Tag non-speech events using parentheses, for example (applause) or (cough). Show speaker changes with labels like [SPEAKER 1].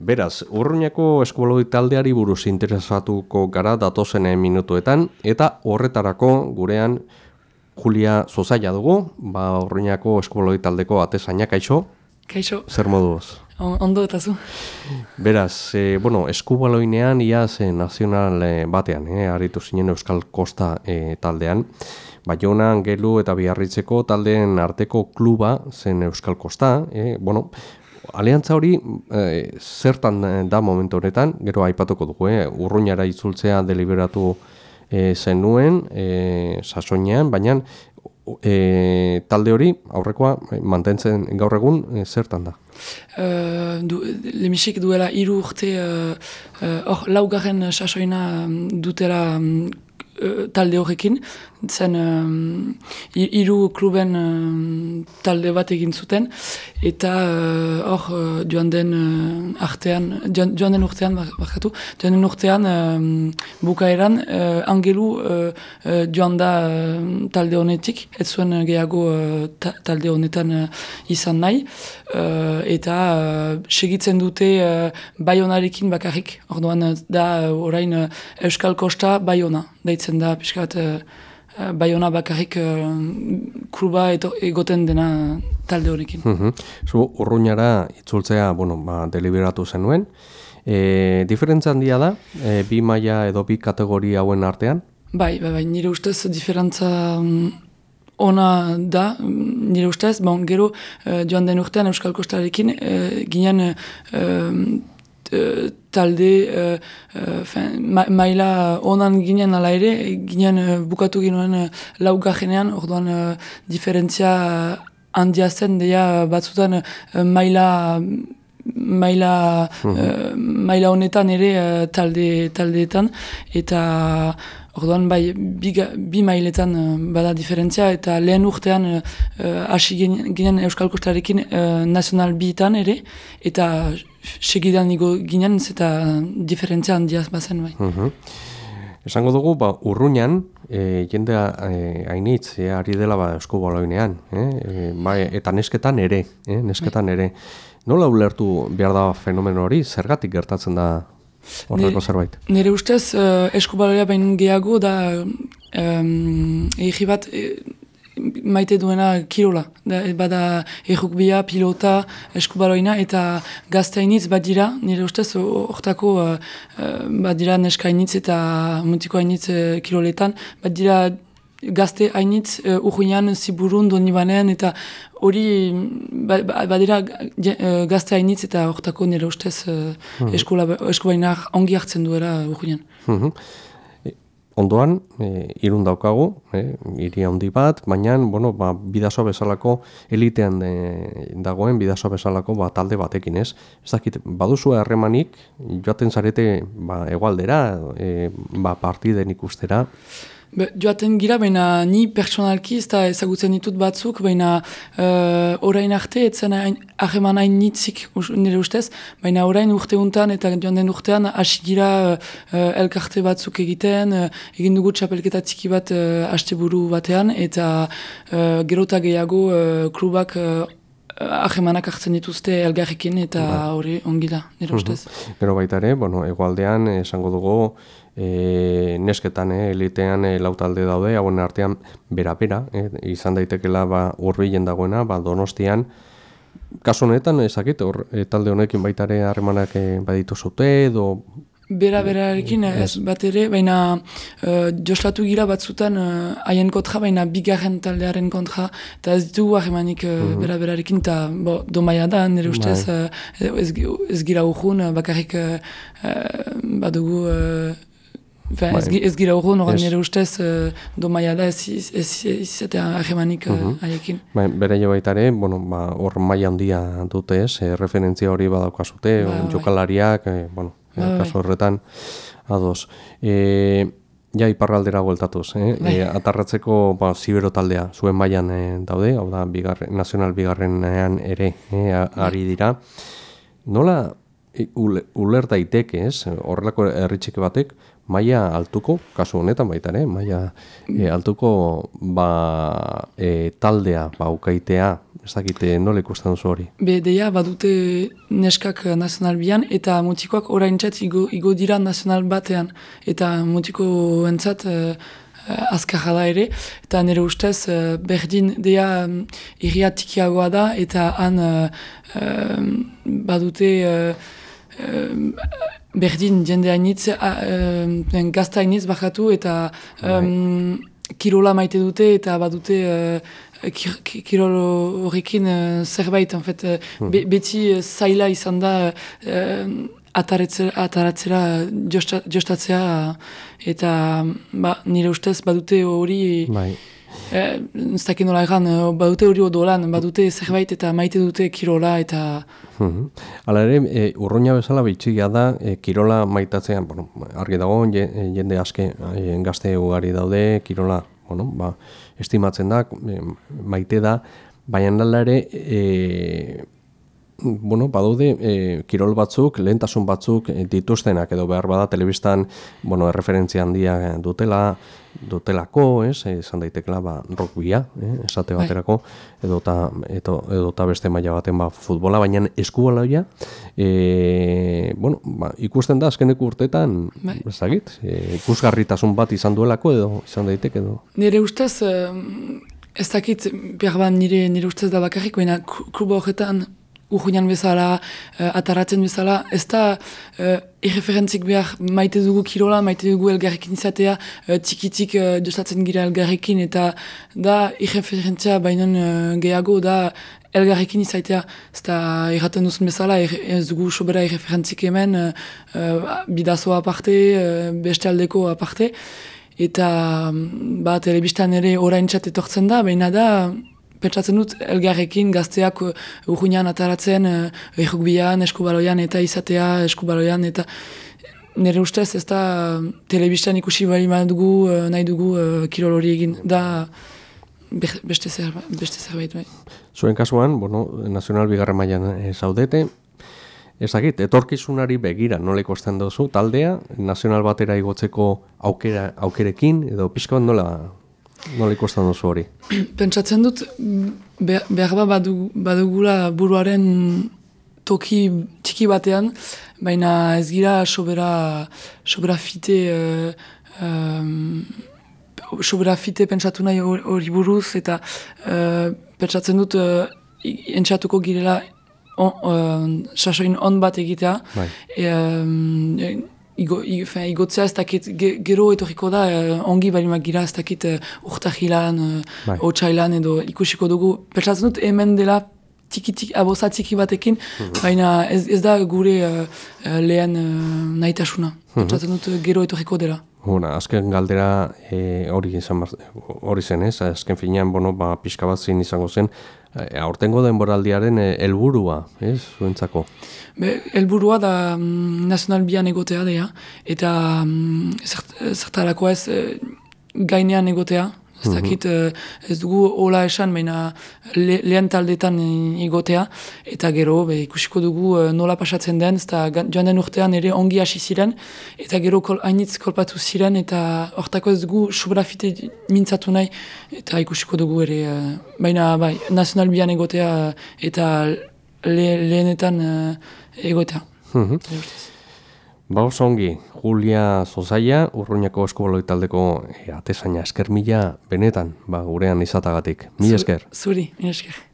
[SPEAKER 1] Beraz, urruñako eskubaloi taldeari buruz interesatuko gara datozen minutuetan, eta horretarako gurean Julia Zozaia dugu, ba urruñako eskubaloi taldeko atesaina, kaixo?
[SPEAKER 2] Kaixo.
[SPEAKER 1] Zer moduz?
[SPEAKER 2] Ondo eta zu.
[SPEAKER 1] Beraz, e, bueno, eskubaloinean iaz e, nazional e, batean, e, aritu zinen Euskal Kosta e, taldean, Baionan, Gelu eta Biarritzeko taldeen arteko kluba zen Euskal Kosta, e, bueno, Aliantza hori e, zertan da momentu honetan, gero aipatuko dugu, eh? urruñara itzultzea deliberatu e, zenuen, e, sasoinean, baina e, talde hori aurrekoa mantentzen gaur egun zertan da?
[SPEAKER 2] Uh, du, lemisik duela hiru urte hor uh, uh, laugarren sasoina dutela um, talde horrekin, zen um, iru kluben um, talde bat egin zuten, eta hor uh, joan den uh, artean, joan, joan den urtean, barkatu, joan den urtean um, bukaeran, uh, angelu uh, uh, joan da uh, talde honetik, ez zuen gehiago uh, talde honetan uh, izan nahi, uh, eta uh, segitzen dute uh, baionarekin bakarrik, orduan da uh, orain uh, Euskal Kosta baiona, daitzen da, piskat, uh, Baiona bakarrik uh, kluba egoten dena talde honekin.
[SPEAKER 1] Mm -hmm. Zu urruñara itzultzea bueno, ba, deliberatu zenuen. E, diferentzia handia da, e, bi maila edo bi kategoria hauen artean?
[SPEAKER 2] Bai, bai, bai, nire ustez diferentza um, ona da, nire ustez, bon, gero uh, joan den urtean Euskal Kostarekin, uh, ginen talde uh, uh, maila onan ginen ala ere, ginen bukatu ginen uh, lauga jenean, orduan diferentzia handia zen, deia batzutan uh, maila maila, mhm. maila honetan ere uh, talde, taldeetan, eta orduan bai bi, bi mailetan bada diferentzia, eta lehen urtean hasi uh, ginen Euskal Kostarekin uh, nazional bitan ere, eta segidan nigo ginen eta diferentzia handia bazen bai.
[SPEAKER 1] Uh Esango dugu, ba, urruñan, e, jendea e, hainitz, e, ari dela ba, esku baloinean, e, e, ba, eta nesketan ere, e, nesketan ere. Nola ulertu behar da fenomeno hori, zergatik gertatzen da horreko zerbait?
[SPEAKER 2] Nire ustez, uh, esku baloia bain gehiago da, um, egi bat, maite duena kirola. Da, bada errukbia, pilota, eskubaroina eta gaztainitz badira, nire ustez, hortako uh, badira neskainitz eta mutiko hainitz uh, kiroletan, badira gazte hainitz uh, urruinan, ziburun, doni eta hori ba, ba, badira gazte hainitz eta hortako nire ustez uh, mm eskubaina ongi hartzen duela urruinan.
[SPEAKER 1] Mm ondoan, e, irun daukagu, e, iri handi bat, baina, bueno, ba, bidazo bezalako elitean e, dagoen, bidazo bezalako ba, talde batekin, ez? Ez dakit, baduzu harremanik, joaten zarete ba, egualdera, e, ba, partiden ikustera,
[SPEAKER 2] Be, joaten gira, baina ni pertsonalki ez da ezagutzen ditut batzuk, baina uh, orain arte etzen aheman hain nitzik nire ustez, baina orain urte untan eta joan den urtean hasi gira uh, elkarte batzuk egiten, uh, egin dugu txapelketa txiki bat uh, haste buru batean, eta uh, gerota gehiago uh, klubak uh, ahemanak hartzen dituzte elgarrekin eta bai. hori ongi da, nire ustez.
[SPEAKER 1] Gero baita ere, bueno, egualdean esango dugu, e, nesketan, e, elitean e, lautalde daude, hauen artean bera-bera, e, izan daitekela ba, urbilen dagoena, ba, donostian, kasu honetan, ezakit, e, talde honekin baitare harremanak e, baditu zute, edo
[SPEAKER 2] Bera berarekin ez bat ere, baina uh, joslatu gira batzutan haien uh, kontra, baina bigarren taldearen kontra, eta ez ditugu ahemanik uh, mm -hmm. bera berarekin, eta bo, domaia da, nire bai. ustez uh, ez, ez gira urhun, bakarrik uh, badugu uh, Bai. Ez, ez gira hori noran nire ustez uh, do maia da ez izatea ahemanik uh, uh haiekin.
[SPEAKER 1] Bai, bere jo baitare, bueno, ba, hor maia handia dute ez, e, referentzia hori badaukazute, ba, jokalariak, e, bueno, ba, kaso horretan, ados. E, ja, iparraldera gueltatuz, eh? Bai. E, atarratzeko ba, zibero taldea, zuen mailan e, daude, hau da, bigarren, nazional bigarrenean ere, e, ari dira. Nola, uler daiteke, ez, horrelako herritxeke batek, maia altuko, kasu honetan baita ere, maia e, altuko ba, e, taldea, ba, ukaitea, ez dakite nola ikusten duzu hori.
[SPEAKER 2] Be, deia, badute neskak nazional bian, eta mutikoak orain igo, igo dira nazional batean. Eta mutiko entzat, uh, azkarra da ere, eta nire ustez berdin deia um, irria tikiagoa da, eta han uh, badute berdin jende hainitz, uh, gazta hainitz bakatu, eta um, kirola maite dute, eta badute uh, kirol horrekin uh, zerbait, en fait, uh, be, beti uh, zaila izan da uh, ataratzera jostatzea, eta ba, nire ustez badute hori... Bai. Eh, ez dakit nola egan, badute hori odolan, badute zerbait eta maite dute kirola eta...
[SPEAKER 1] Mhm. Hala ere, e, urroina bezala bitxigia da, e, kirola maitatzean, bueno, argi dago, jende aske, e, gazte ugari daude, kirola, bueno, ba, estimatzen da, e, maite da, baina nala ere, e, bueno, badaude e, kirol batzuk, lehentasun batzuk dituztenak edo behar bada telebistan, bueno, erreferentzia handia dutela, dutelako, ez, esan daitekela, ba, rockbia, eh, esate bai. baterako, edota, edo, edota beste maila baten ba, futbola, baina eskubaloia, e, bueno, ba, ikusten da, azkeneko urteetan, bai. ezagit, e, ikusgarritasun bat izan duelako, edo izan daiteke, edo.
[SPEAKER 2] Nire ustez, ez dakit, behar nire, nire ustez da bakarrik, baina klubo horretan, urruinan bezala, uh, ataratzen bezala, ez da uh, irreferentzik behar maite dugu kirola, maite dugu elgarrekin izatea, uh, txikitik uh, jostatzen gira elgarrekin, eta da irreferentzia bainon uh, gehiago, da elgarrekin izatea, ez da irraten duzun bezala, ez dugu sobera irreferentzik hemen, uh, bidazoa aparte, uh, beste aldeko aparte, eta ba, telebistan ere orain etortzen da, baina da, pentsatzen dut elgarrekin gazteak uh, urruinan ataratzen uh, errukbian, eskubaloian eta izatea eskubaloian eta nire ustez ez da telebistan ikusi bali dugu nahi dugu kirol hori egin da beste, zer, beste zerbait bai.
[SPEAKER 1] Zuen kasuan, bueno, nazional bigarren mailan e, zaudete, ezagit, etorkizunari begira nola ikosten duzu, taldea, nazional batera igotzeko aukera, aukerekin, edo pixko nola Nola ikusten duzu hori? (clears throat)
[SPEAKER 2] Pentsatzen dut, behar ba badugula buruaren toki txiki batean, baina ez gira sobera, sobera fite, uh, um, sobera fite pentsatu nahi hori buruz, eta uh, pentsatzen dut, uh, entxatuko girela on, uh, sasoin on bat egitea. Bai. E, igo, igotzea ez dakit gero etoriko da, eh, ongi bali magira ez dakit eh, urtahilan, uh, bai. edo ikusiko dugu. Pertsatzen dut hemen dela tiki, tiki, aboza tiki batekin, mhm. baina ez, ez da gure uh, lehen uh, nahitasuna. Mhm. Pertsatzen dut gero etoriko dela.
[SPEAKER 1] Huna, azken galdera hori hori zen ez, azken finean, bueno, ba, pixka bat zin izango zen, e, aurtengo denboraldiaren helburua, ez, zuentzako?
[SPEAKER 2] Elburua da mm, nazional bian egotea dea, eta mm, zertarako ez e, gainean egotea, ez mhm. dakit ez dugu hola esan, baina lehen taldetan egotea, eta gero be, ikusiko dugu nola pasatzen den, ez da joan den urtean ere ongi hasi ziren, eta gero kol, hainitz kolpatu ziren, eta hortako ez dugu subrafite mintzatu nahi, eta ikusiko dugu ere, baina bai, nazional bian egotea, eta lehenetan egotea. Mm -hmm.
[SPEAKER 1] Ba ongi, Julia Zozaia, urruñako eskubaloi taldeko e, atesaina esker mila benetan, ba, gurean izatagatik. Mi esker.
[SPEAKER 2] Zuri, mi esker.